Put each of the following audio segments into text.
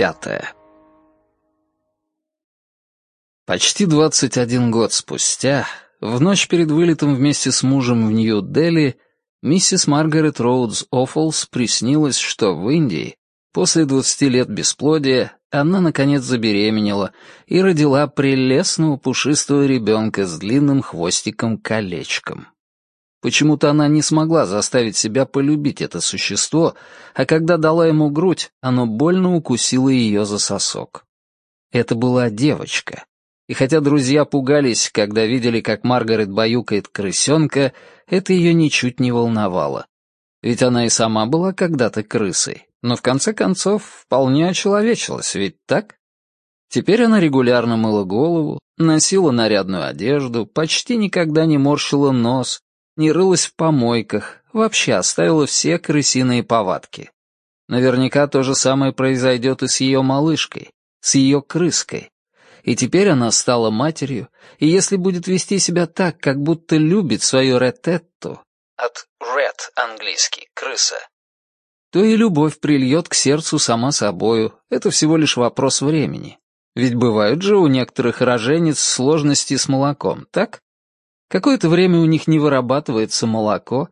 Пятая Почти 21 год спустя, в ночь перед вылетом вместе с мужем в Нью-Дели, миссис Маргарет Роудс Оффлс приснилось, что в Индии, после 20 лет бесплодия, она, наконец, забеременела и родила прелестного пушистого ребенка с длинным хвостиком-колечком. Почему-то она не смогла заставить себя полюбить это существо, а когда дала ему грудь, оно больно укусило ее за сосок. Это была девочка. И хотя друзья пугались, когда видели, как Маргарет баюкает крысенка, это ее ничуть не волновало. Ведь она и сама была когда-то крысой, но в конце концов вполне очеловечилась, ведь так? Теперь она регулярно мыла голову, носила нарядную одежду, почти никогда не морщила нос, не рылась в помойках, вообще оставила все крысиные повадки. Наверняка то же самое произойдет и с ее малышкой, с ее крыской. И теперь она стала матерью, и если будет вести себя так, как будто любит свою рететту, от red английский, крыса, то и любовь прильет к сердцу сама собою, это всего лишь вопрос времени. Ведь бывают же у некоторых роженец сложности с молоком, так? Какое-то время у них не вырабатывается молоко.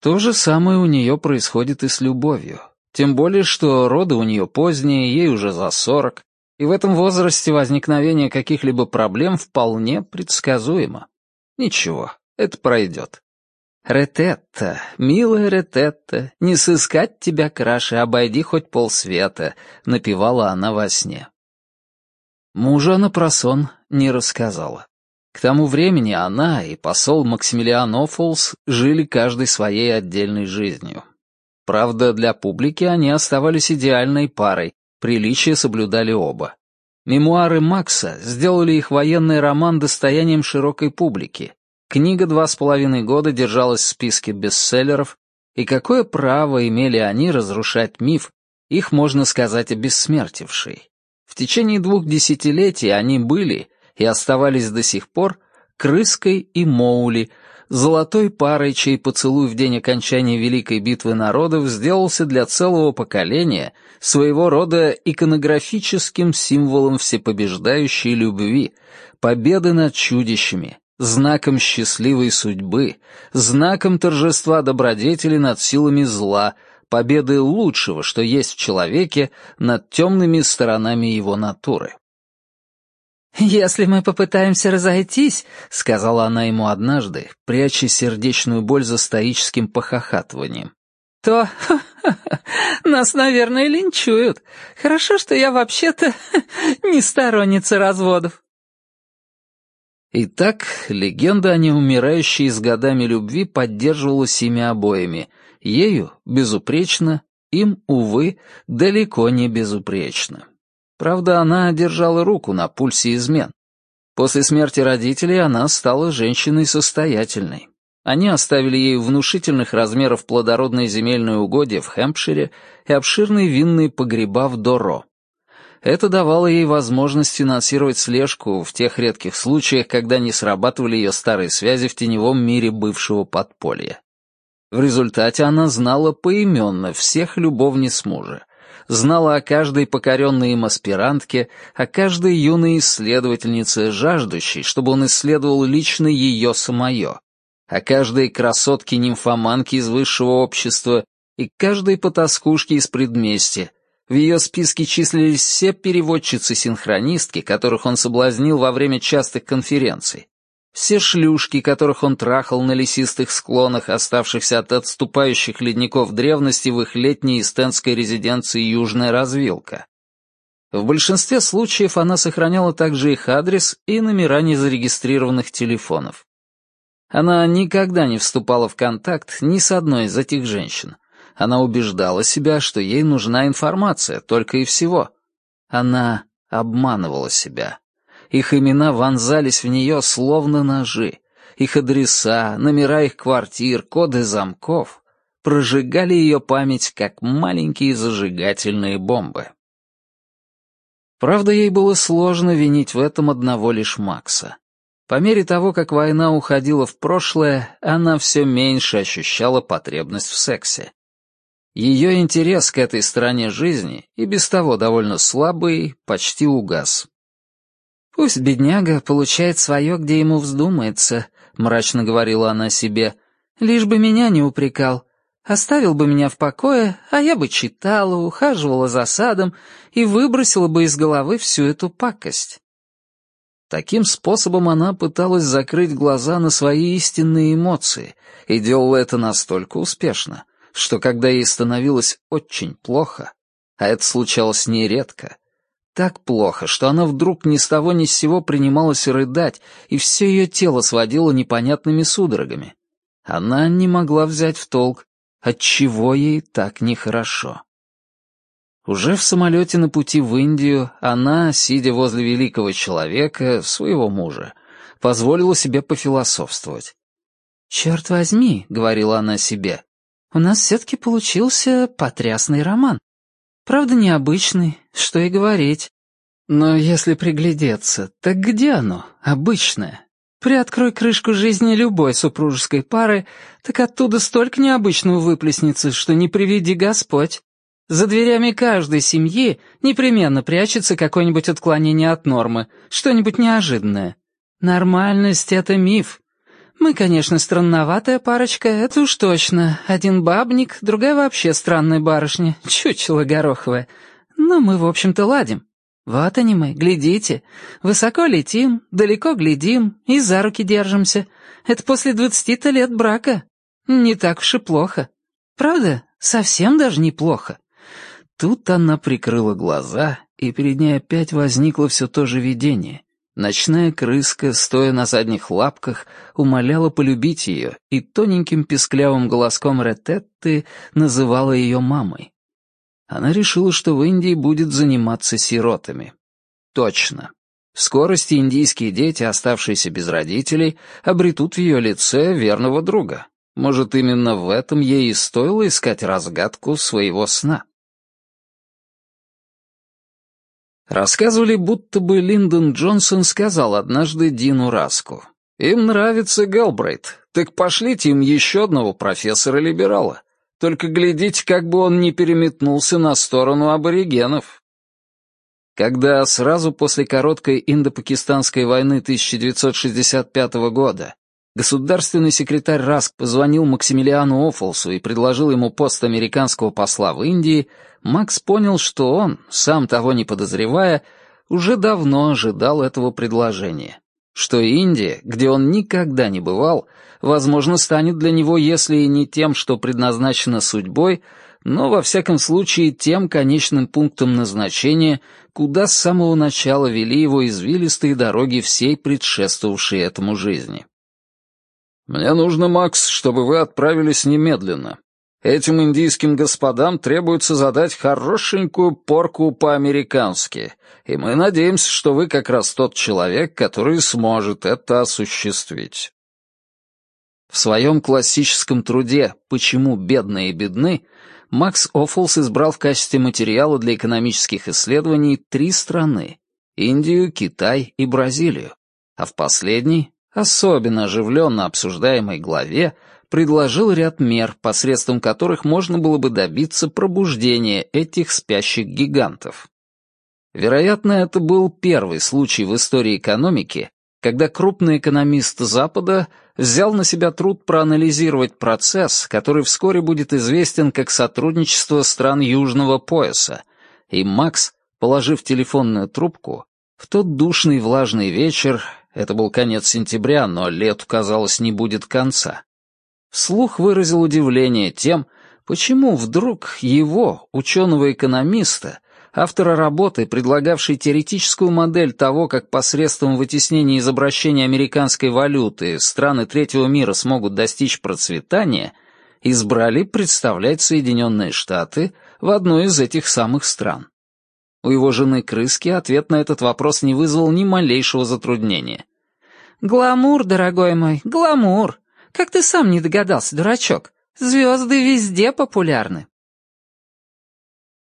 То же самое у нее происходит и с любовью. Тем более, что роды у нее поздние, ей уже за сорок, и в этом возрасте возникновение каких-либо проблем вполне предсказуемо. Ничего, это пройдет. «Рететта, милая Рететта, не сыскать тебя краше, обойди хоть полсвета», — напевала она во сне. Мужу она про сон не рассказала. К тому времени она и посол Максимилиан Оффолс жили каждой своей отдельной жизнью. Правда, для публики они оставались идеальной парой, приличия соблюдали оба. Мемуары Макса сделали их военный роман достоянием широкой публики. Книга два с половиной года держалась в списке бестселлеров, и какое право имели они разрушать миф, их, можно сказать, обессмертивший. В течение двух десятилетий они были, и оставались до сих пор Крыской и Моули, золотой парой, чей поцелуй в день окончания Великой битвы народов сделался для целого поколения своего рода иконографическим символом всепобеждающей любви, победы над чудищами, знаком счастливой судьбы, знаком торжества добродетели над силами зла, победы лучшего, что есть в человеке, над темными сторонами его натуры. «Если мы попытаемся разойтись», — сказала она ему однажды, пряча сердечную боль за стоическим похохатыванием, «то нас, наверное, линчуют. Хорошо, что я вообще-то не сторонница разводов». Итак, легенда о неумирающей с годами любви поддерживалась ими обоими. Ею — безупречно, им, увы, далеко не безупречно. Правда, она держала руку на пульсе измен. После смерти родителей она стала женщиной состоятельной. Они оставили ей внушительных размеров плодородные земельные угодья в Хэмпшире и обширные винные погреба в Доро. Это давало ей возможность финансировать слежку в тех редких случаях, когда не срабатывали ее старые связи в теневом мире бывшего подполья. В результате она знала поименно всех любовниц мужа, знала о каждой покоренной им аспирантке, о каждой юной исследовательнице, жаждущей, чтобы он исследовал лично ее самое, о каждой красотке-нимфоманке из высшего общества и каждой потаскушке из предместья. В ее списке числились все переводчицы-синхронистки, которых он соблазнил во время частых конференций, все шлюшки, которых он трахал на лесистых склонах, оставшихся от отступающих ледников древности в их летней эстенской резиденции Южная Развилка. В большинстве случаев она сохраняла также их адрес и номера незарегистрированных телефонов. Она никогда не вступала в контакт ни с одной из этих женщин. Она убеждала себя, что ей нужна информация, только и всего. Она обманывала себя. Их имена вонзались в нее словно ножи. Их адреса, номера их квартир, коды замков прожигали ее память, как маленькие зажигательные бомбы. Правда, ей было сложно винить в этом одного лишь Макса. По мере того, как война уходила в прошлое, она все меньше ощущала потребность в сексе. Ее интерес к этой стороне жизни, и без того довольно слабый, почти угас. «Пусть бедняга получает свое, где ему вздумается», — мрачно говорила она себе, — «лишь бы меня не упрекал. Оставил бы меня в покое, а я бы читала, ухаживала за садом и выбросила бы из головы всю эту пакость». Таким способом она пыталась закрыть глаза на свои истинные эмоции и делала это настолько успешно, что когда ей становилось очень плохо, а это случалось нередко, так плохо, что она вдруг ни с того ни с сего принималась рыдать, и все ее тело сводило непонятными судорогами. Она не могла взять в толк, отчего ей так нехорошо. Уже в самолете на пути в Индию она, сидя возле великого человека, своего мужа, позволила себе пофилософствовать. «Черт возьми», — говорила она себе, — «у нас все-таки получился потрясный роман. Правда, необычный, что и говорить. Но если приглядеться, так где оно, обычное? Приоткрой крышку жизни любой супружеской пары, так оттуда столько необычного выплеснется, что не приведи Господь. За дверями каждой семьи непременно прячется какое-нибудь отклонение от нормы, что-нибудь неожиданное. Нормальность — это миф. Мы, конечно, странноватая парочка, это уж точно. Один бабник, другая вообще странная барышня, чучело гороховое. Но мы, в общем-то, ладим. Вот они мы, глядите. Высоко летим, далеко глядим и за руки держимся. Это после двадцати-то лет брака. Не так уж и плохо. Правда, совсем даже неплохо. Тут она прикрыла глаза, и перед ней опять возникло все то же видение. Ночная крыска, стоя на задних лапках, умоляла полюбить ее и тоненьким песклявым голоском Рететты называла ее мамой. Она решила, что в Индии будет заниматься сиротами. Точно. В скорости индийские дети, оставшиеся без родителей, обретут в ее лице верного друга. Может, именно в этом ей и стоило искать разгадку своего сна. Рассказывали, будто бы Линдон Джонсон сказал однажды Дину Раску. «Им нравится Гелбрейт, так пошлите им еще одного профессора-либерала. Только глядите, как бы он не переметнулся на сторону аборигенов». Когда сразу после короткой индо-пакистанской войны 1965 года государственный секретарь Раск позвонил Максимилиану Оффолсу и предложил ему пост американского посла в Индии, Макс понял, что он, сам того не подозревая, уже давно ожидал этого предложения. Что Индия, где он никогда не бывал, возможно, станет для него, если и не тем, что предназначено судьбой, но, во всяком случае, тем конечным пунктом назначения, куда с самого начала вели его извилистые дороги всей предшествовавшей этому жизни. «Мне нужно, Макс, чтобы вы отправились немедленно. Этим индийским господам требуется задать хорошенькую порку по-американски, и мы надеемся, что вы как раз тот человек, который сможет это осуществить». В своем классическом труде «Почему бедные бедны» Макс Оффлс избрал в качестве материала для экономических исследований три страны — Индию, Китай и Бразилию, а в последней особенно оживленно обсуждаемой главе предложил ряд мер, посредством которых можно было бы добиться пробуждения этих спящих гигантов. Вероятно, это был первый случай в истории экономики, когда крупный экономист Запада взял на себя труд проанализировать процесс, который вскоре будет известен как сотрудничество стран Южного пояса, и Макс, положив телефонную трубку, в тот душный влажный вечер это был конец сентября, но лету, казалось, не будет конца. Вслух выразил удивление тем, почему вдруг его, ученого-экономиста, автора работы, предлагавшей теоретическую модель того, как посредством вытеснения из обращения американской валюты страны третьего мира смогут достичь процветания, избрали представлять Соединенные Штаты в одной из этих самых стран. У его жены Крыски ответ на этот вопрос не вызвал ни малейшего затруднения. «Гламур, дорогой мой, гламур! Как ты сам не догадался, дурачок? Звезды везде популярны».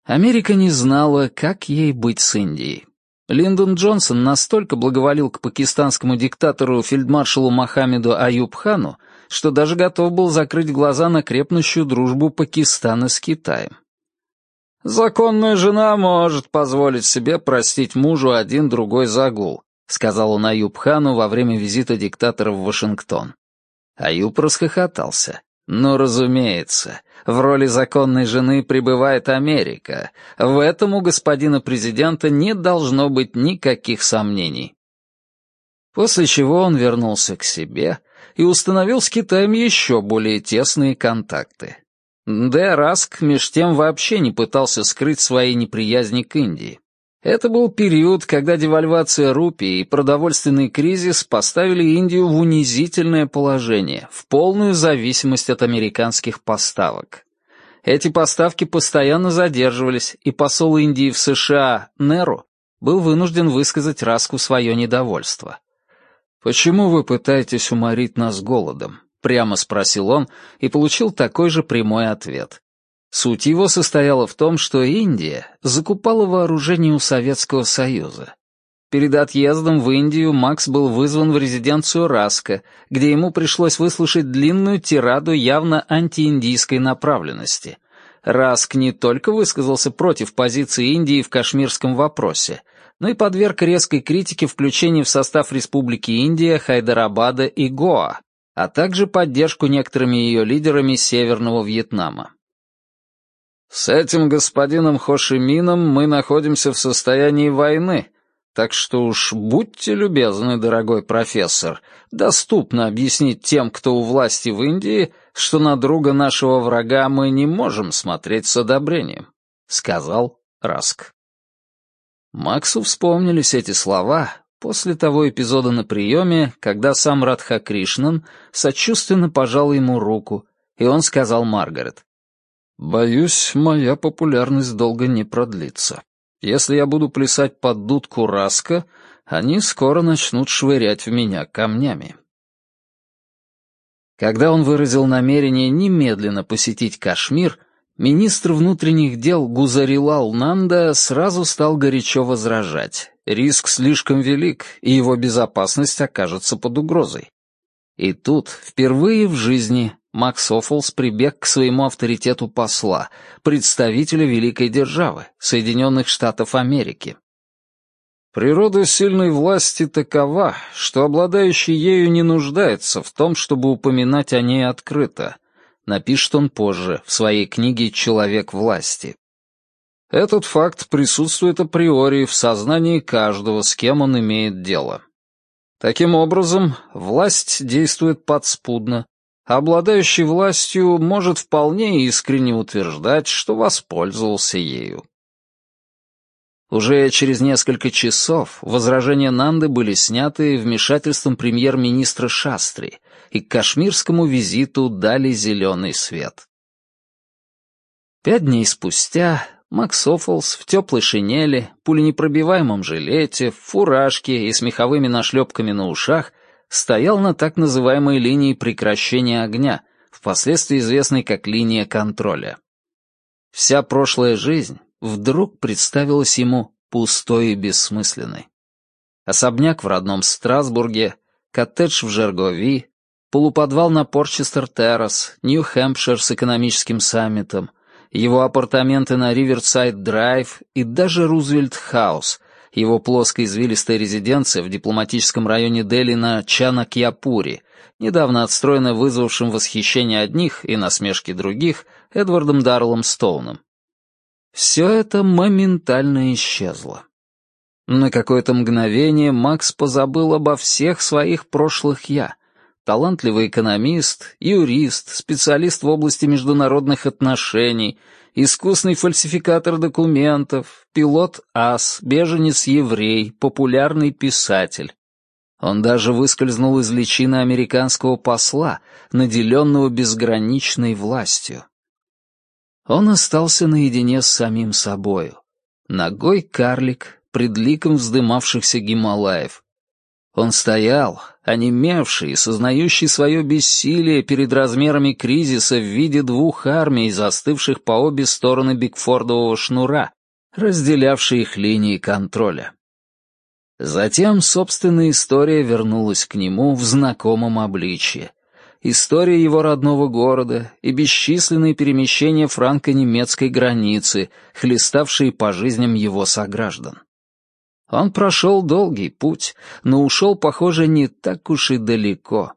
Америка не знала, как ей быть с Индией. Линдон Джонсон настолько благоволил к пакистанскому диктатору фельдмаршалу Мохаммеду Аюб Хану, что даже готов был закрыть глаза на крепнущую дружбу Пакистана с Китаем. «Законная жена может позволить себе простить мужу один-другой загул», сказал он Аюб Хану во время визита диктатора в Вашингтон. Аюб расхохотался. «Ну, разумеется, в роли законной жены пребывает Америка. В этом у господина президента не должно быть никаких сомнений». После чего он вернулся к себе и установил с Китаем еще более тесные контакты. Д. Раск меж тем вообще не пытался скрыть свои неприязни к Индии. Это был период, когда девальвация рупии и продовольственный кризис поставили Индию в унизительное положение, в полную зависимость от американских поставок. Эти поставки постоянно задерживались, и посол Индии в США Неру был вынужден высказать Раску свое недовольство. «Почему вы пытаетесь уморить нас голодом?» — прямо спросил он и получил такой же прямой ответ. Суть его состояла в том, что Индия закупала вооружение у Советского Союза. Перед отъездом в Индию Макс был вызван в резиденцию Раска, где ему пришлось выслушать длинную тираду явно антииндийской направленности. Раск не только высказался против позиции Индии в кашмирском вопросе, но и подверг резкой критике включения в состав Республики Индия, Хайдарабада и Гоа, а также поддержку некоторыми ее лидерами Северного Вьетнама. С этим господином Хошимином мы находимся в состоянии войны, так что уж будьте любезны, дорогой профессор, доступно объяснить тем, кто у власти в Индии, что на друга нашего врага мы не можем смотреть с одобрением», — сказал Раск. Максу вспомнились эти слова после того эпизода на приеме, когда сам Радха Кришнан сочувственно пожал ему руку, и он сказал Маргарет, Боюсь, моя популярность долго не продлится. Если я буду плясать под дудку Раска, они скоро начнут швырять в меня камнями. Когда он выразил намерение немедленно посетить Кашмир, министр внутренних дел Гузарилал Нанда сразу стал горячо возражать. Риск слишком велик, и его безопасность окажется под угрозой. И тут, впервые в жизни, Макс Оффолс прибег к своему авторитету посла, представителя великой державы, Соединенных Штатов Америки. Природа сильной власти такова, что обладающий ею не нуждается в том, чтобы упоминать о ней открыто, напишет он позже в своей книге «Человек власти». Этот факт присутствует априори в сознании каждого, с кем он имеет дело. Таким образом, власть действует подспудно, обладающий властью может вполне искренне утверждать, что воспользовался ею. Уже через несколько часов возражения Нанды были сняты вмешательством премьер-министра Шастри, и к кашмирскому визиту дали зеленый свет. Пять дней спустя Макс Оффолс в теплой шинели, пуленепробиваемом жилете, в фуражке и с меховыми нашлепками на ушах — стоял на так называемой линии прекращения огня, впоследствии известной как линия контроля. Вся прошлая жизнь вдруг представилась ему пустой и бессмысленной. Особняк в родном Страсбурге, коттедж в Жергови, полуподвал на Порчестер-Террас, Нью-Хэмпшир с экономическим саммитом, его апартаменты на Риверсайд-Драйв и даже Рузвельт-хаус, его плоская извилистая резиденция в дипломатическом районе Дели на Чанакьяпуре, недавно отстроена вызвавшим восхищение одних и насмешки других Эдвардом Дарлом Стоуном. Все это моментально исчезло. На какое-то мгновение Макс позабыл обо всех своих прошлых «я», талантливый экономист, юрист, специалист в области международных отношений, искусный фальсификатор документов, пилот-ас, беженец-еврей, популярный писатель. Он даже выскользнул из личины американского посла, наделенного безграничной властью. Он остался наедине с самим собою. Ногой карлик, пред ликом вздымавшихся Гималаев, он стоял, онемевший сознающий свое бессилие перед размерами кризиса в виде двух армий, застывших по обе стороны Бигфордового шнура, разделявшей их линии контроля. Затем собственная история вернулась к нему в знакомом обличье. история его родного города и бесчисленные перемещения франко-немецкой границы, хлеставшие по жизням его сограждан. Он прошел долгий путь, но ушел, похоже, не так уж и далеко.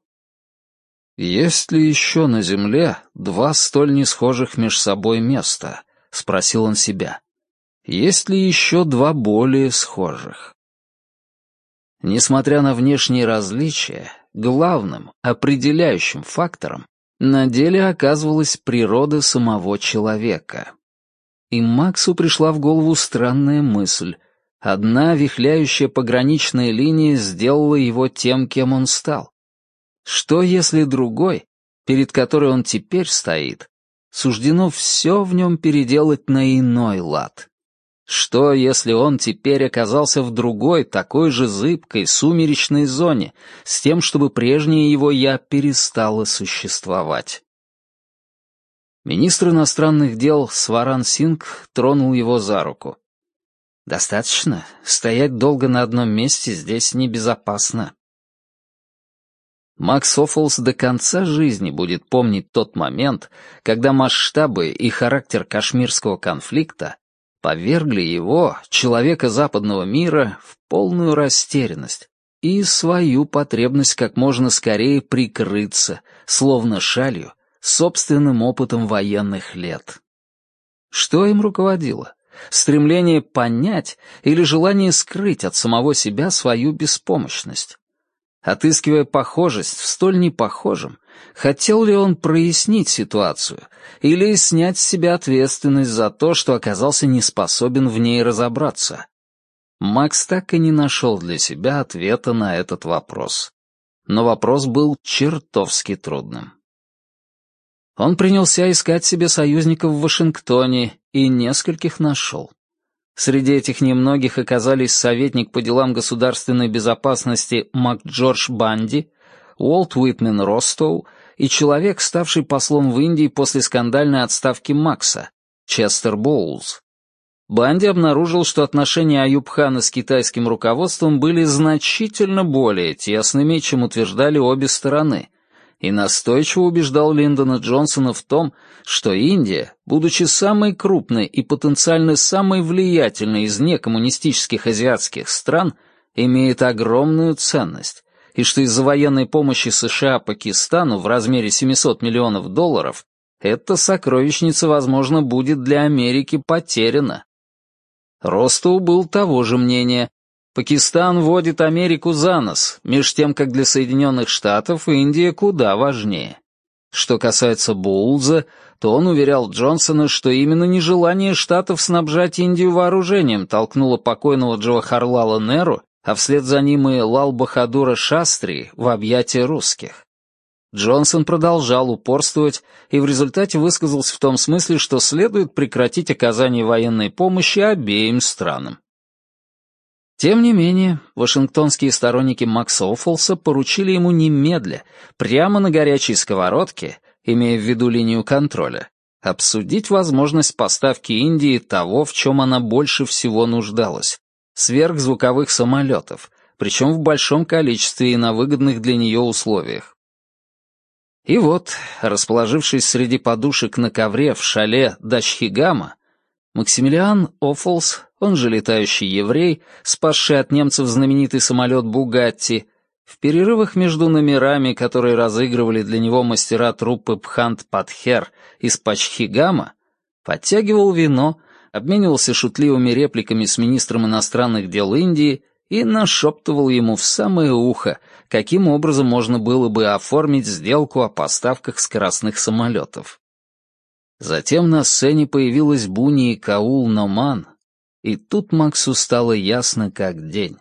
«Есть ли еще на Земле два столь несхожих между собой места?» — спросил он себя. «Есть ли еще два более схожих?» Несмотря на внешние различия, главным, определяющим фактором на деле оказывалась природа самого человека. И Максу пришла в голову странная мысль. Одна вихляющая пограничная линия сделала его тем, кем он стал. Что если другой, перед которой он теперь стоит, суждено все в нем переделать на иной лад? Что, если он теперь оказался в другой, такой же зыбкой, сумеречной зоне, с тем, чтобы прежнее его «я» перестало существовать? Министр иностранных дел Сваран Синг тронул его за руку. «Достаточно. Стоять долго на одном месте здесь небезопасно». Макс Оффолс до конца жизни будет помнить тот момент, когда масштабы и характер кашмирского конфликта повергли его, человека западного мира, в полную растерянность и свою потребность как можно скорее прикрыться, словно шалью, собственным опытом военных лет. Что им руководило? Стремление понять или желание скрыть от самого себя свою беспомощность? Отыскивая похожесть в столь непохожем, хотел ли он прояснить ситуацию или снять с себя ответственность за то, что оказался не способен в ней разобраться? Макс так и не нашел для себя ответа на этот вопрос. Но вопрос был чертовски трудным. Он принялся искать себе союзников в Вашингтоне и нескольких нашел. Среди этих немногих оказались советник по делам государственной безопасности Мак Джордж Банди, Уолт Уитмен Ростоу и человек, ставший послом в Индии после скандальной отставки Макса, Честер Боулз. Банди обнаружил, что отношения Аюбхана с китайским руководством были значительно более тесными, чем утверждали обе стороны, и настойчиво убеждал Линдона Джонсона в том, что Индия, будучи самой крупной и потенциально самой влиятельной из некоммунистических азиатских стран, имеет огромную ценность, и что из-за военной помощи США Пакистану в размере 700 миллионов долларов эта сокровищница, возможно, будет для Америки потеряна. Ростоу был того же мнения, Пакистан вводит Америку за нос, меж тем, как для Соединенных Штатов Индия куда важнее. Что касается Боулза, то он уверял Джонсона, что именно нежелание Штатов снабжать Индию вооружением толкнуло покойного Джавахарлала Неру, а вслед за ним и Лал Бахадура Шастри в объятия русских. Джонсон продолжал упорствовать и в результате высказался в том смысле, что следует прекратить оказание военной помощи обеим странам. Тем не менее, вашингтонские сторонники Макса Оффолса поручили ему немедля, прямо на горячей сковородке, имея в виду линию контроля, обсудить возможность поставки Индии того, в чем она больше всего нуждалась — сверхзвуковых самолетов, причем в большом количестве и на выгодных для нее условиях. И вот, расположившись среди подушек на ковре в шале Дачхигама, Максимилиан Оффолс, он же летающий еврей, спасший от немцев знаменитый самолет «Бугатти», в перерывах между номерами, которые разыгрывали для него мастера труппы Пхант Патхер из Пачхигама, подтягивал вино, обменивался шутливыми репликами с министром иностранных дел Индии и нашептывал ему в самое ухо, каким образом можно было бы оформить сделку о поставках скоростных самолетов. Затем на сцене появилась Буни и Каул Номан, и тут Максу стало ясно как день.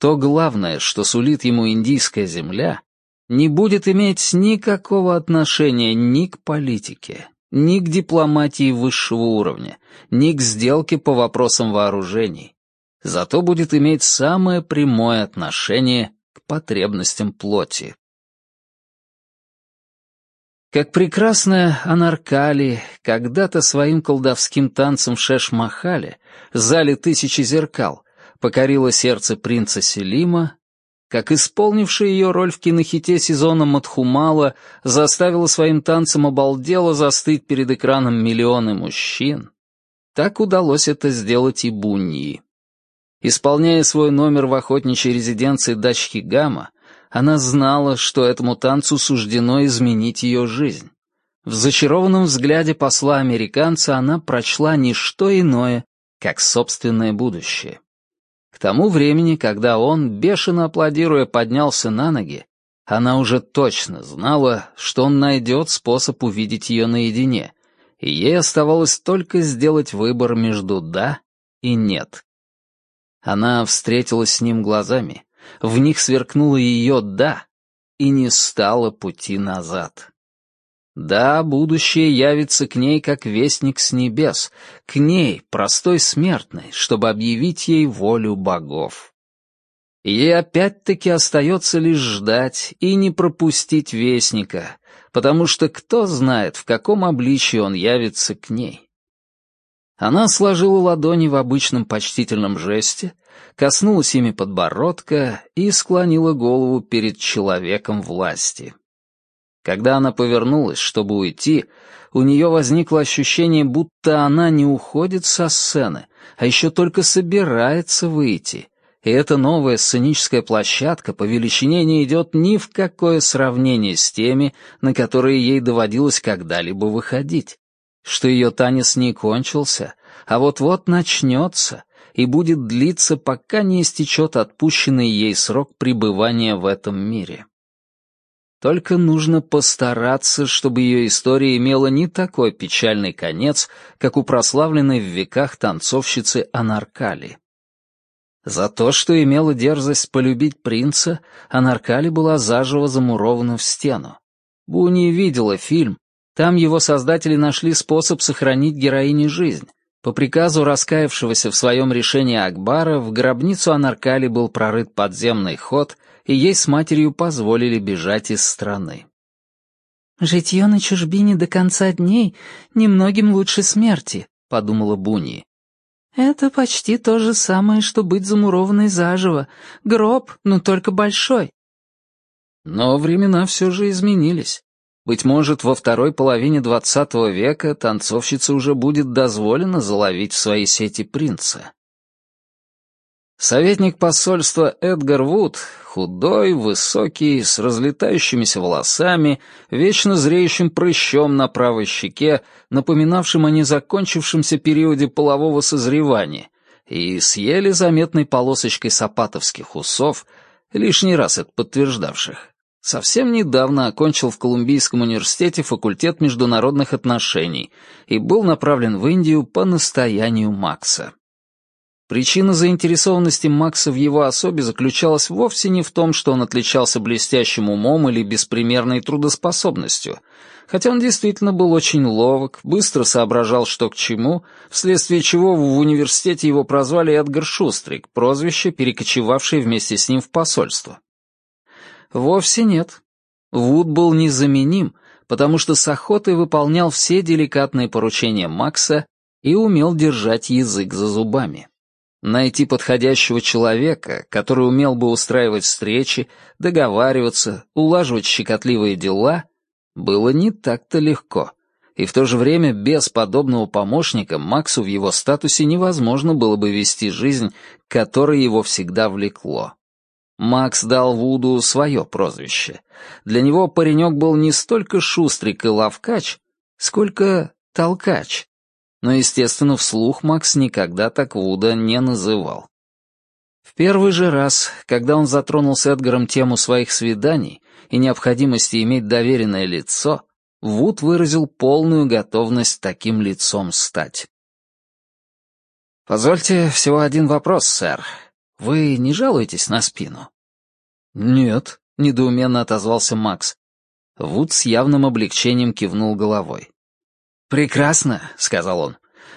То главное, что сулит ему индийская земля, не будет иметь никакого отношения ни к политике, ни к дипломатии высшего уровня, ни к сделке по вопросам вооружений. Зато будет иметь самое прямое отношение к потребностям плоти. Как прекрасная Анаркали когда-то своим колдовским танцем в Шеш-Махале, зале тысячи зеркал, покорила сердце принца Селима, как исполнившая ее роль в кинохите сезона Матхумала заставила своим танцем обалдело застыть перед экраном миллионы мужчин, так удалось это сделать и Буньи. Исполняя свой номер в охотничьей резиденции дачки Гамма, она знала, что этому танцу суждено изменить ее жизнь. В зачарованном взгляде посла-американца она прочла не что иное, как собственное будущее. К тому времени, когда он, бешено аплодируя, поднялся на ноги, она уже точно знала, что он найдет способ увидеть ее наедине, и ей оставалось только сделать выбор между «да» и «нет». Она встретилась с ним глазами, в них сверкнуло ее «да» и не стало пути назад. Да, будущее явится к ней как вестник с небес, к ней, простой смертной, чтобы объявить ей волю богов. Ей опять-таки остается лишь ждать и не пропустить вестника, потому что кто знает, в каком обличии он явится к ней. Она сложила ладони в обычном почтительном жесте, коснулась ими подбородка и склонила голову перед человеком власти. Когда она повернулась, чтобы уйти, у нее возникло ощущение, будто она не уходит со сцены, а еще только собирается выйти. И эта новая сценическая площадка по величине не идет ни в какое сравнение с теми, на которые ей доводилось когда-либо выходить. Что ее танец не кончился, а вот-вот начнется и будет длиться, пока не истечет отпущенный ей срок пребывания в этом мире. Только нужно постараться, чтобы ее история имела не такой печальный конец, как у прославленной в веках танцовщицы Анаркали. За то, что имела дерзость полюбить принца, Анаркали была заживо замурована в стену. Буни видела фильм, там его создатели нашли способ сохранить героине жизнь. По приказу раскаявшегося в своем решении Акбара в гробницу Анаркали был прорыт подземный ход — и ей с матерью позволили бежать из страны. «Житье на чужбине до конца дней немногим лучше смерти», — подумала Буни. «Это почти то же самое, что быть замурованной заживо. Гроб, но только большой». Но времена все же изменились. Быть может, во второй половине двадцатого века танцовщице уже будет дозволено заловить в свои сети принца. Советник посольства Эдгар Вуд, худой, высокий, с разлетающимися волосами, вечно зреющим прыщом на правой щеке, напоминавшим о незакончившемся периоде полового созревания, и с еле заметной полосочкой сапатовских усов, лишний раз это подтверждавших, совсем недавно окончил в Колумбийском университете факультет международных отношений и был направлен в Индию по настоянию Макса. Причина заинтересованности Макса в его особе заключалась вовсе не в том, что он отличался блестящим умом или беспримерной трудоспособностью, хотя он действительно был очень ловок, быстро соображал, что к чему, вследствие чего в университете его прозвали Эдгар Шустрик, прозвище, перекочевавшее вместе с ним в посольство. Вовсе нет. Вуд был незаменим, потому что с охотой выполнял все деликатные поручения Макса и умел держать язык за зубами. Найти подходящего человека, который умел бы устраивать встречи, договариваться, улаживать щекотливые дела, было не так-то легко. И в то же время без подобного помощника Максу в его статусе невозможно было бы вести жизнь, которой его всегда влекло. Макс дал Вуду свое прозвище. Для него паренек был не столько шустрик и лавкач, сколько толкач но, естественно, вслух Макс никогда так Вуда не называл. В первый же раз, когда он затронул с Эдгаром тему своих свиданий и необходимости иметь доверенное лицо, Вуд выразил полную готовность таким лицом стать. «Позвольте всего один вопрос, сэр. Вы не жалуетесь на спину?» «Нет», — недоуменно отозвался Макс. Вуд с явным облегчением кивнул головой. «Прекрасно», — сказал он.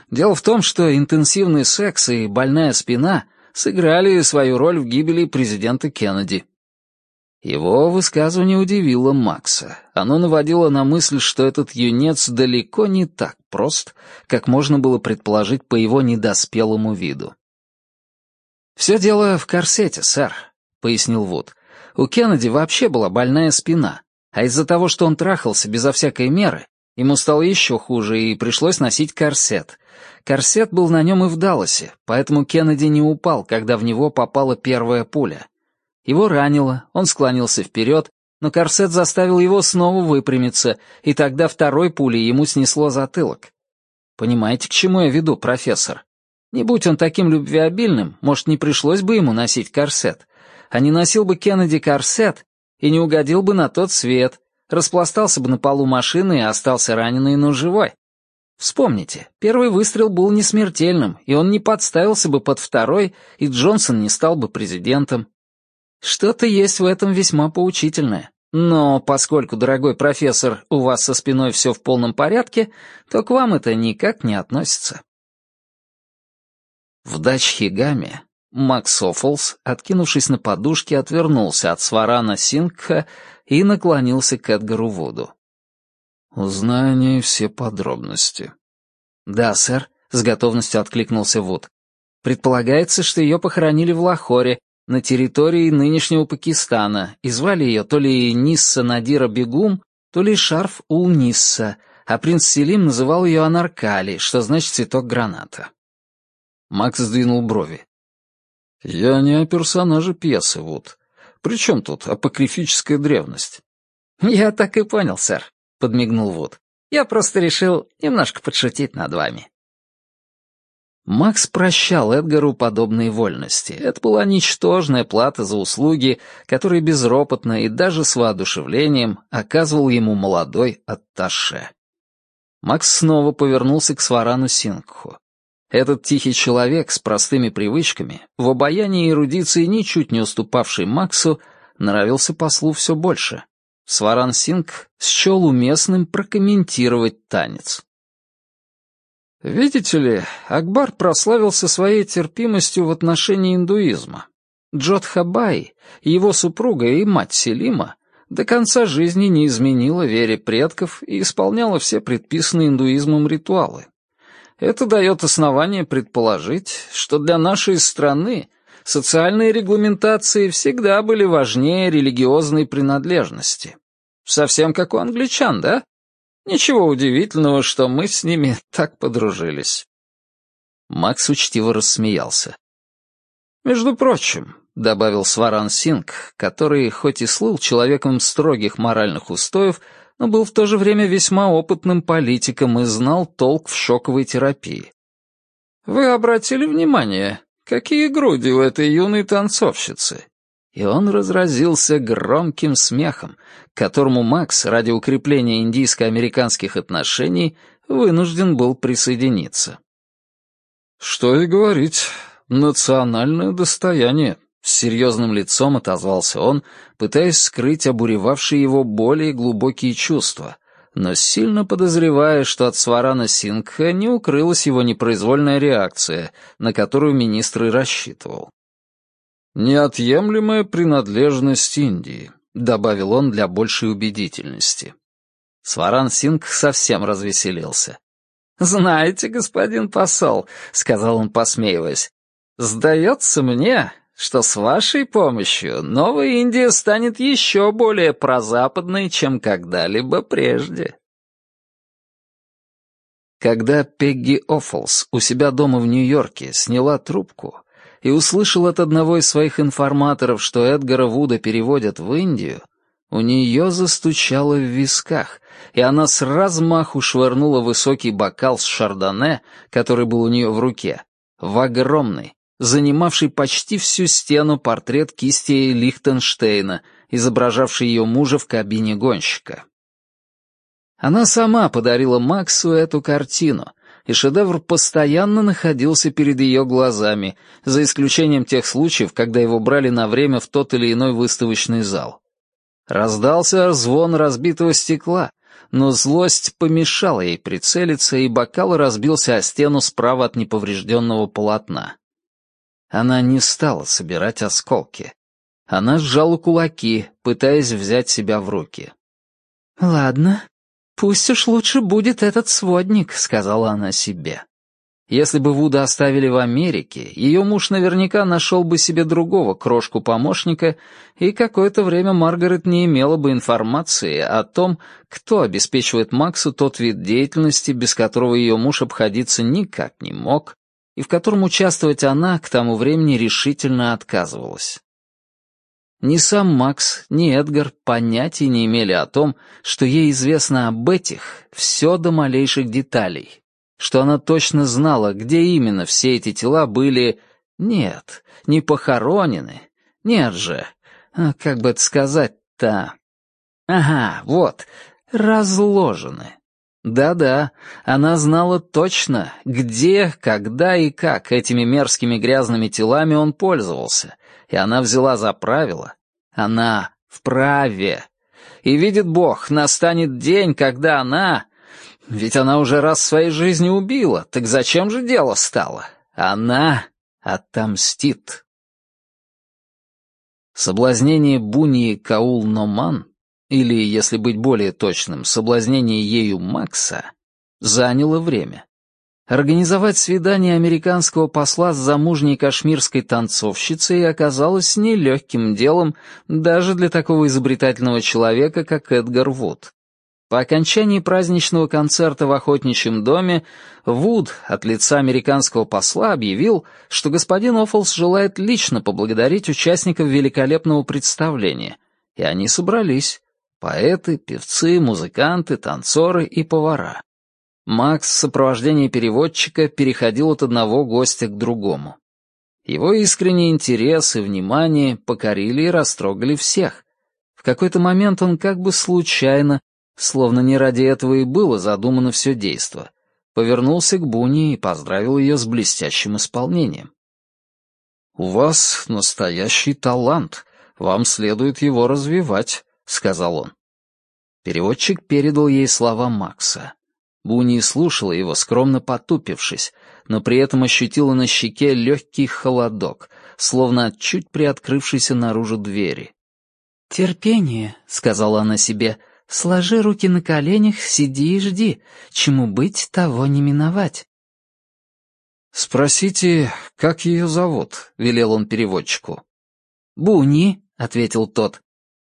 «Дело в том, что интенсивный секс и больная спина сыграли свою роль в гибели президента Кеннеди». Его высказывание удивило Макса. Оно наводило на мысль, что этот юнец далеко не так прост, как можно было предположить по его недоспелому виду. «Все дело в корсете, сэр», — пояснил Вуд. У Кеннеди вообще была больная спина, а из-за того, что он трахался безо всякой меры, ему стало еще хуже и пришлось носить корсет. Корсет был на нем и в Далласе, поэтому Кеннеди не упал, когда в него попала первая пуля. Его ранило, он склонился вперед, но корсет заставил его снова выпрямиться, и тогда второй пулей ему снесло затылок. Понимаете, к чему я веду, профессор? Не будь он таким любвеобильным, может, не пришлось бы ему носить корсет. А не носил бы Кеннеди корсет и не угодил бы на тот свет, распластался бы на полу машины и остался раненый, но живой. Вспомните, первый выстрел был не смертельным, и он не подставился бы под второй, и Джонсон не стал бы президентом. Что-то есть в этом весьма поучительное. Но поскольку, дорогой профессор, у вас со спиной все в полном порядке, то к вам это никак не относится. В Дачхигаме Макс Оффолс, откинувшись на подушке, отвернулся от сварана Сингха и наклонился к Эдгару Вуду. «Узнай о ней все подробности». «Да, сэр», — с готовностью откликнулся Вуд. «Предполагается, что ее похоронили в Лахоре, на территории нынешнего Пакистана, и звали ее то ли Нисса Надира Бегум, то ли Шарф Ул Нисса, а принц Селим называл ее Анаркали, что значит цветок граната. Макс сдвинул брови. «Я не о персонаже пьесы, Вуд. При чем тут апокрифическая древность?» «Я так и понял, сэр», — подмигнул Вуд. «Я просто решил немножко подшутить над вами». Макс прощал Эдгару подобные вольности. Это была ничтожная плата за услуги, которые безропотно и даже с воодушевлением оказывал ему молодой атташе. Макс снова повернулся к Сварану Сингху. Этот тихий человек с простыми привычками, в обаянии и эрудиции ничуть не уступавший Максу, нравился послу все больше. Сваран Синг счел уместным прокомментировать танец. Видите ли, Акбар прославился своей терпимостью в отношении индуизма. Джодхабай, его супруга и мать Селима, до конца жизни не изменила вере предков и исполняла все предписанные индуизмом ритуалы. Это дает основание предположить, что для нашей страны социальные регламентации всегда были важнее религиозной принадлежности. Совсем как у англичан, да? Ничего удивительного, что мы с ними так подружились. Макс учтиво рассмеялся. «Между прочим», — добавил Сваран Синг, который, хоть и слыл человеком строгих моральных устоев, но был в то же время весьма опытным политиком и знал толк в шоковой терапии. «Вы обратили внимание, какие груди у этой юной танцовщицы? и он разразился громким смехом, к которому Макс ради укрепления индийско-американских отношений вынужден был присоединиться. «Что и говорить, национальное достояние», — с серьезным лицом отозвался он, пытаясь скрыть обуревавшие его более глубокие чувства, но сильно подозревая, что от Сварана Сингха не укрылась его непроизвольная реакция, на которую министр и рассчитывал. «Неотъемлемая принадлежность Индии», — добавил он для большей убедительности. Сваран Синг совсем развеселился. «Знаете, господин посол», — сказал он, посмеиваясь, — «сдается мне, что с вашей помощью новая Индия станет еще более прозападной, чем когда-либо прежде». Когда Пегги Оффлс у себя дома в Нью-Йорке сняла трубку, и услышал от одного из своих информаторов, что Эдгара Вуда переводят в Индию, у нее застучало в висках, и она с размаху швырнула высокий бокал с шардоне, который был у нее в руке, в огромный, занимавший почти всю стену портрет кисти Лихтенштейна, изображавший ее мужа в кабине гонщика. Она сама подарила Максу эту картину, и шедевр постоянно находился перед ее глазами, за исключением тех случаев, когда его брали на время в тот или иной выставочный зал. Раздался звон разбитого стекла, но злость помешала ей прицелиться, и бокал разбился о стену справа от неповрежденного полотна. Она не стала собирать осколки. Она сжала кулаки, пытаясь взять себя в руки. «Ладно, «Пусть уж лучше будет этот сводник», — сказала она себе. Если бы Вуда оставили в Америке, ее муж наверняка нашел бы себе другого крошку-помощника, и какое-то время Маргарет не имела бы информации о том, кто обеспечивает Максу тот вид деятельности, без которого ее муж обходиться никак не мог, и в котором участвовать она к тому времени решительно отказывалась. Ни сам Макс, ни Эдгар понятия не имели о том, что ей известно об этих все до малейших деталей, что она точно знала, где именно все эти тела были... Нет, не похоронены. Нет же. А как бы это сказать-то? Ага, вот, разложены. Да-да, она знала точно, где, когда и как этими мерзкими грязными телами он пользовался, и она взяла за правило. Она вправе. И видит Бог, настанет день, когда она ведь она уже раз в своей жизни убила, так зачем же дело стало? Она отомстит. Соблазнение Буни Каул-Номан, или, если быть более точным, соблазнение ею Макса, заняло время. Организовать свидание американского посла с замужней кашмирской танцовщицей оказалось нелегким делом даже для такого изобретательного человека, как Эдгар Вуд. По окончании праздничного концерта в охотничьем доме Вуд от лица американского посла объявил, что господин Оффлс желает лично поблагодарить участников великолепного представления, и они собрались — поэты, певцы, музыканты, танцоры и повара. Макс в сопровождении переводчика переходил от одного гостя к другому. Его искренний интерес и внимание покорили и растрогали всех. В какой-то момент он как бы случайно Словно не ради этого и было задумано все действо. Повернулся к Буни и поздравил ее с блестящим исполнением. «У вас настоящий талант. Вам следует его развивать», — сказал он. Переводчик передал ей слова Макса. Буни слушала его, скромно потупившись, но при этом ощутила на щеке легкий холодок, словно от чуть приоткрывшейся наружу двери. «Терпение», — сказала она себе, — Сложи руки на коленях, сиди и жди. Чему быть, того не миновать. «Спросите, как ее зовут?» — велел он переводчику. «Буни», — ответил тот.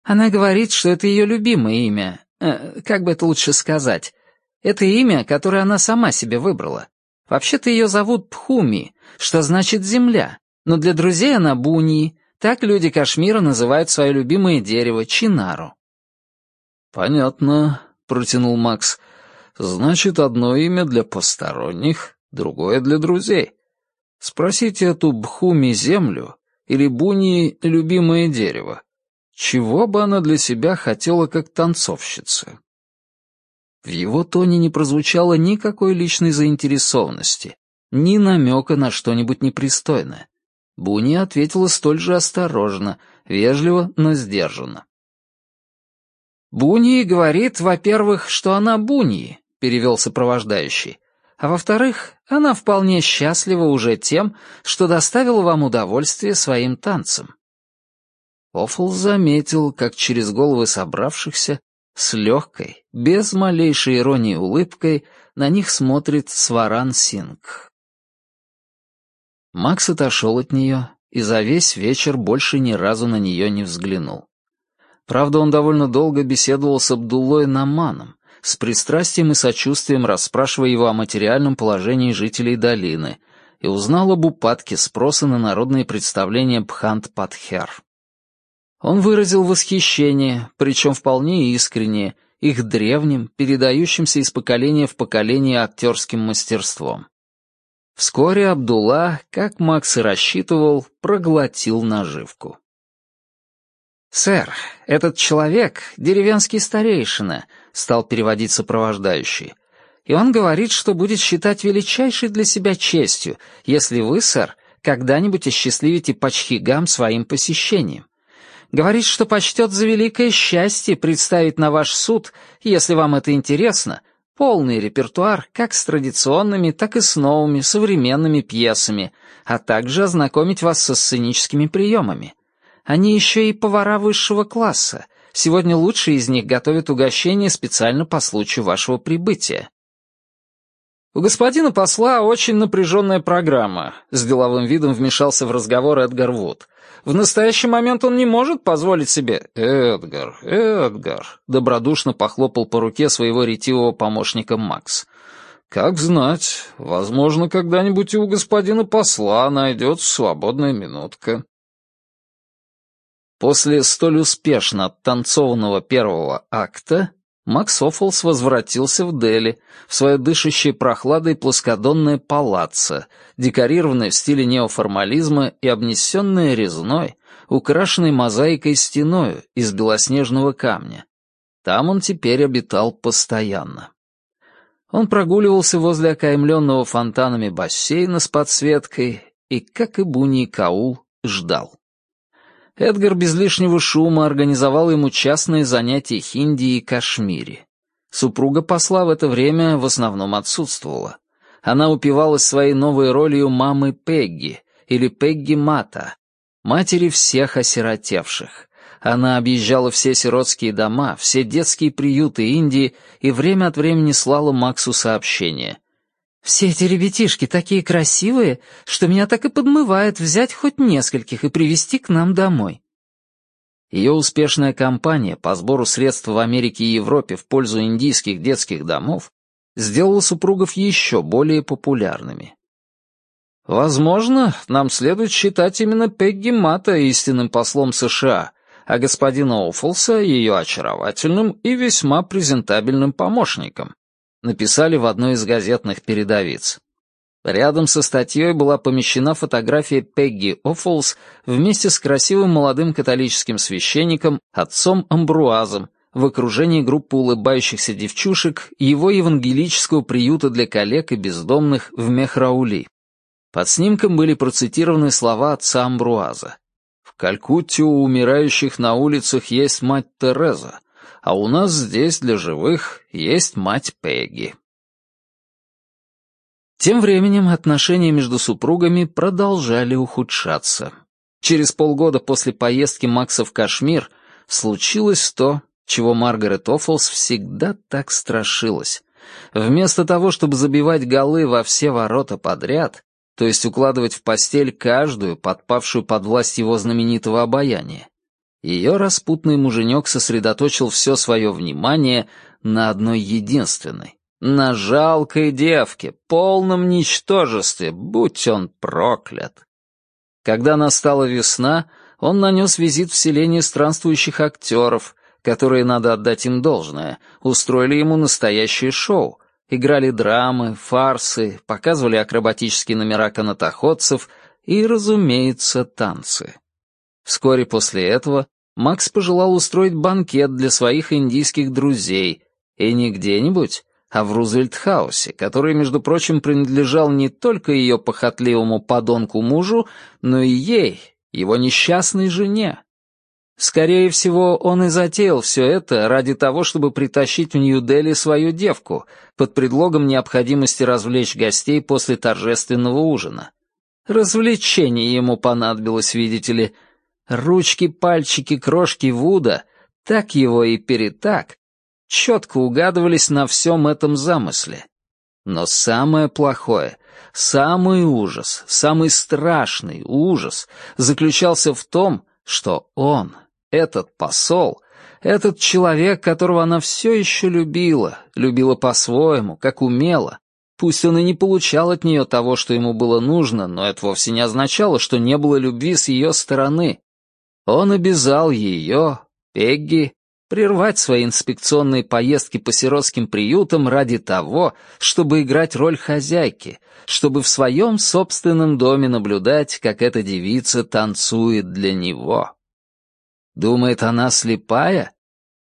«Она говорит, что это ее любимое имя. Э, как бы это лучше сказать? Это имя, которое она сама себе выбрала. Вообще-то ее зовут Пхуми, что значит «земля», но для друзей она Буни. Так люди Кашмира называют свое любимое дерево — чинару. «Понятно», — протянул Макс. «Значит, одно имя для посторонних, другое для друзей. Спросите эту Бхуми землю или Буни любимое дерево. Чего бы она для себя хотела как танцовщица?» В его тоне не прозвучало никакой личной заинтересованности, ни намека на что-нибудь непристойное. Буни ответила столь же осторожно, вежливо, но сдержанно. «Буни говорит, во-первых, что она Буни», — перевел сопровождающий, «а во-вторых, она вполне счастлива уже тем, что доставила вам удовольствие своим танцем». Оффл заметил, как через головы собравшихся, с легкой, без малейшей иронии улыбкой, на них смотрит Сваран Синг. Макс отошел от нее и за весь вечер больше ни разу на нее не взглянул. Правда, он довольно долго беседовал с Абдуллой Наманом, с пристрастием и сочувствием расспрашивая его о материальном положении жителей долины, и узнал об упадке спроса на народные представления Пхант-Патхер. Он выразил восхищение, причем вполне искреннее, их древним, передающимся из поколения в поколение актерским мастерством. Вскоре Абдулла, как Макс и рассчитывал, проглотил наживку. «Сэр, этот человек — деревенский старейшина», — стал переводить сопровождающий. «И он говорит, что будет считать величайшей для себя честью, если вы, сэр, когда-нибудь осчастливите Пачхигам своим посещением. Говорит, что почтет за великое счастье представить на ваш суд, если вам это интересно, полный репертуар как с традиционными, так и с новыми, современными пьесами, а также ознакомить вас со сценическими приемами». Они еще и повара высшего класса. Сегодня лучшие из них готовят угощение специально по случаю вашего прибытия». «У господина посла очень напряженная программа», — с деловым видом вмешался в разговор Эдгар Вуд. «В настоящий момент он не может позволить себе...» «Эдгар, Эдгар», — добродушно похлопал по руке своего ретивого помощника Макс. «Как знать, возможно, когда-нибудь и у господина посла найдется свободная минутка». После столь успешно оттанцованного первого акта Макс Оффолс возвратился в Дели, в свое дышащее прохладой плоскодонное палаццо, декорированное в стиле неоформализма и обнесенное резной, украшенной мозаикой стеною из белоснежного камня. Там он теперь обитал постоянно. Он прогуливался возле окаймленного фонтанами бассейна с подсветкой и, как и Буни Каул, ждал. Эдгар без лишнего шума организовал ему частные занятия хинди и кашмири. Супруга посла в это время в основном отсутствовала. Она упивалась своей новой ролью мамы Пегги, или Пегги Мата, матери всех осиротевших. Она объезжала все сиротские дома, все детские приюты Индии и время от времени слала Максу сообщения. Все эти ребятишки такие красивые, что меня так и подмывает взять хоть нескольких и привезти к нам домой. Ее успешная кампания по сбору средств в Америке и Европе в пользу индийских детских домов сделала супругов еще более популярными. Возможно, нам следует считать именно Пегги Мата истинным послом США, а господина Оффолса ее очаровательным и весьма презентабельным помощником написали в одной из газетных передовиц. Рядом со статьей была помещена фотография Пегги Оффолс вместе с красивым молодым католическим священником, отцом Амбруазом, в окружении группы улыбающихся девчушек его евангелического приюта для коллег и бездомных в Мехраули. Под снимком были процитированы слова отца Амбруаза. «В Калькутте у умирающих на улицах есть мать Тереза, а у нас здесь для живых есть мать Пегги. Тем временем отношения между супругами продолжали ухудшаться. Через полгода после поездки Макса в Кашмир случилось то, чего Маргарет Оффлс всегда так страшилась. Вместо того, чтобы забивать голы во все ворота подряд, то есть укладывать в постель каждую, подпавшую под власть его знаменитого обаяния, ее распутный муженек сосредоточил все свое внимание на одной единственной, на жалкой девке, полном ничтожестве, будь он проклят. Когда настала весна, он нанес визит в селение странствующих актеров, которые, надо отдать им должное, устроили ему настоящее шоу, играли драмы, фарсы, показывали акробатические номера канатоходцев и, разумеется, танцы. Вскоре после этого Макс пожелал устроить банкет для своих индийских друзей, и не где-нибудь, а в Рузвельт-хаусе, который, между прочим, принадлежал не только ее похотливому подонку-мужу, но и ей, его несчастной жене. Скорее всего, он и затеял все это ради того, чтобы притащить в Нью-Дели свою девку под предлогом необходимости развлечь гостей после торжественного ужина. Развлечение ему понадобилось, видите ли, Ручки, пальчики, крошки Вуда, так его и перетак, четко угадывались на всем этом замысле. Но самое плохое, самый ужас, самый страшный ужас заключался в том, что он, этот посол, этот человек, которого она все еще любила, любила по-своему, как умела, пусть он и не получал от нее того, что ему было нужно, но это вовсе не означало, что не было любви с ее стороны. Он обязал ее, Пегги, прервать свои инспекционные поездки по сиротским приютам ради того, чтобы играть роль хозяйки, чтобы в своем собственном доме наблюдать, как эта девица танцует для него. Думает, она слепая?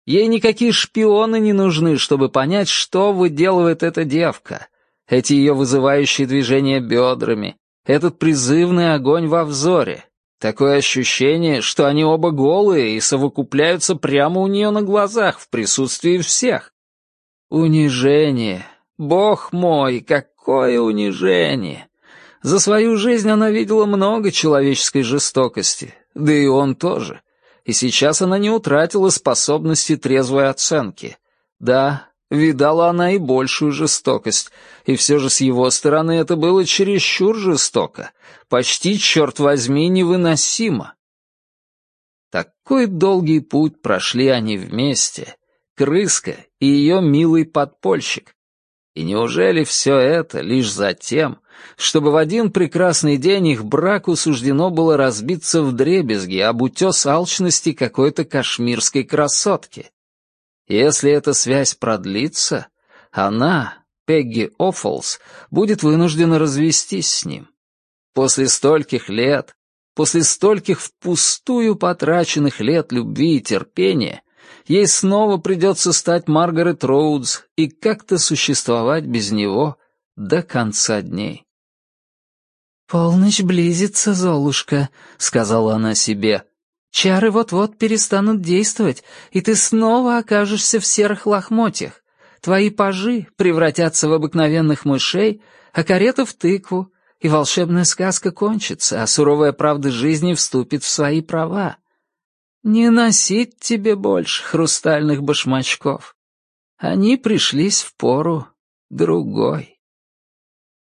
Ей никакие шпионы не нужны, чтобы понять, что выделывает эта девка. Эти ее вызывающие движения бедрами, этот призывный огонь во взоре, Такое ощущение, что они оба голые и совокупляются прямо у нее на глазах в присутствии всех. Унижение. Бог мой, какое унижение! За свою жизнь она видела много человеческой жестокости, да и он тоже. И сейчас она не утратила способности трезвой оценки. Да, Видала она и большую жестокость, и все же с его стороны это было чересчур жестоко, почти, черт возьми, невыносимо. Такой долгий путь прошли они вместе, крыска и ее милый подпольщик. И неужели все это лишь за тем, чтобы в один прекрасный день их браку суждено было разбиться в дребезги об утес алчности какой-то кашмирской красотки? Если эта связь продлится, она, Пегги Оффолс, будет вынуждена развестись с ним. После стольких лет, после стольких впустую потраченных лет любви и терпения, ей снова придется стать Маргарет Роудс и как-то существовать без него до конца дней. «Полночь близится, Золушка», — сказала она себе. «Чары вот-вот перестанут действовать, и ты снова окажешься в серых лохмотьях. Твои пажи превратятся в обыкновенных мышей, а карета в тыкву, и волшебная сказка кончится, а суровая правда жизни вступит в свои права. Не носить тебе больше хрустальных башмачков. Они пришлись в пору другой».